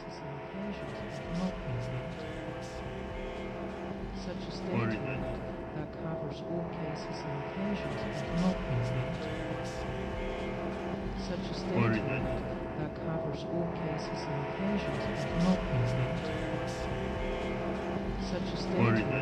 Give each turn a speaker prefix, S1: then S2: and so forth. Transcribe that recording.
S1: Such a statement that covers all cases and occasions is not permitted. Such a statement that covers all cases and occasions Such a statement